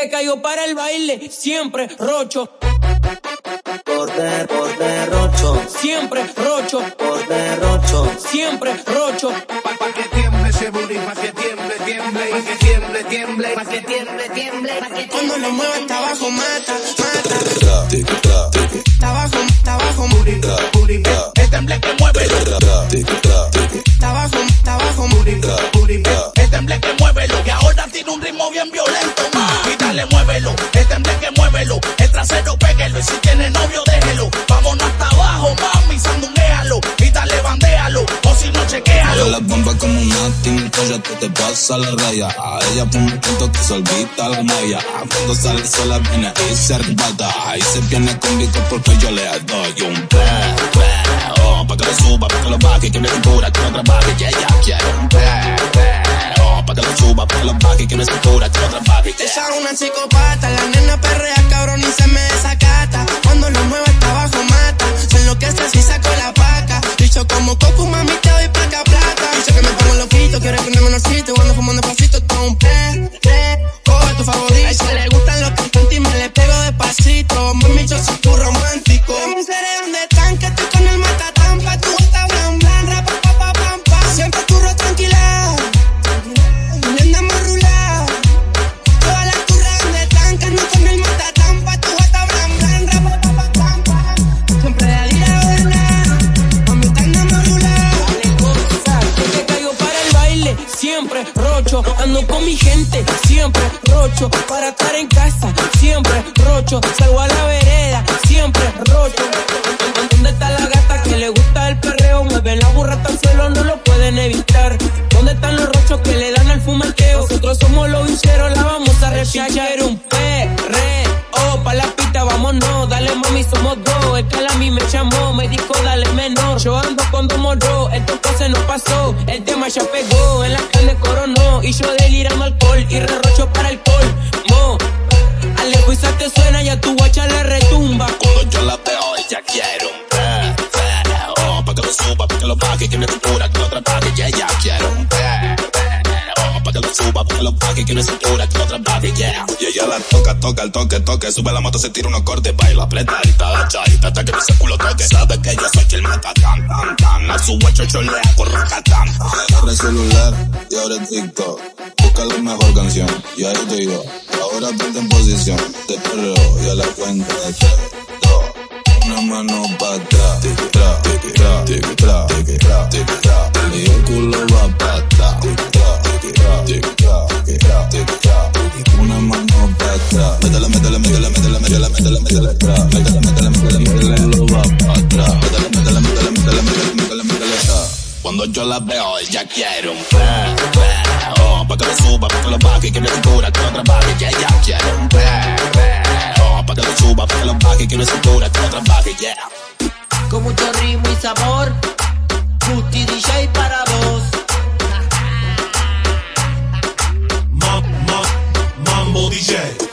que cayó para el baile, siempre rocho. Por de, por derrocho, Siempre rocho, por derrocho. siempre rocho. Pa, pa que tiemble ese booty, pa que tiemble, tiemble, pa que tiemble, tiemble, pa que tiemble, tiemble, pa que Cuando lo muevo está abajo, mata, mata. Tic tac, tic Está abajo, está abajo, booty, booty, el temble que mueve, está abajo, está abajo, booty, booty, el temble que mueve lo que ahora tiene un ritmo bien violento, muévelo, el temble que muévelo, el trasero péguelo, y si tiene novio déjelo, vámonos hasta abajo, mami, sandunguéalo, y dale, bandéalo, o si no, chequéalo. Mueve la bomba como una tinta, ya te, te pasa la raya. A ella ponme tanto que se olvida la malla. Cuando sale sola viene y se arrebata. Y se viene conmigo porque yo le doy un pe, pe. Oh, pa' que lo suba, pa' que lo baje, que me cintura, que no trabaje. Y ella quiere lo suba, pa' que que me cintura, que no trabaje. Yeah. Esa es una psicopata, la nena perrea cabrón y se me desacata. Siempre rocho. Ando con mi gente, siempre rocho. Para estar en casa, siempre rocho. Salgo a la vereda, siempre rocho. ¿Dónde está la gata que le gusta el perreo? Mueve la burra hasta el suelo, no lo pueden evitar. ¿Dónde están los rochos que le dan al fumeteo? Nosotros somos los vinceros, la vamos a refiachar. un perreo, mami, somos dos. El que a mí me llamó, me dijo dale menor. Yo ando con dos morros, esto se nos pasó. El tema ya pegó, en la carne coronó. Y yo delirando alcohol y rerrocho para alcohol. Mo, Alejo y te suena y a tu guacha le retumba. Cuando yo la veo, ella quiere un pe. Oh, pa' que lo suba, pa' que lo baje, que me cintura, que lo trabaje. Y ella quiere un. Suba, pa' que lo baje, que me cintura, que lo trabaje. Yeah. Y ella la toca, toca, el toque, toque. Sube la moto, se tira unos cortes, baila apretadita, agachadita, hasta que ese culo toque. Sabe que yo soy quien mata tan, tan, tan. A su guacho yo le hago racatán. Agarra el celular y ahora es TikTok. Busca la mejor canción y ahí estoy yo. Ahora ponte en posición de perreo y a la cuenta de tres, dos. Una mano para atrás, tic tra, tic tra, tic tra, va para atrás. Cuando yo la veo, ella quiere un. Oh, pa' que lo suba, pa' que lo baje, que me cintura, que lo trabaje. Y ella quiere un. Oh, pa' que lo suba, pa' que lo baje, que me cintura, que lo trabaje. Yeah. Con mucho ritmo y sabor. Justi DJ para vos. Ma- ma- Mambo DJ.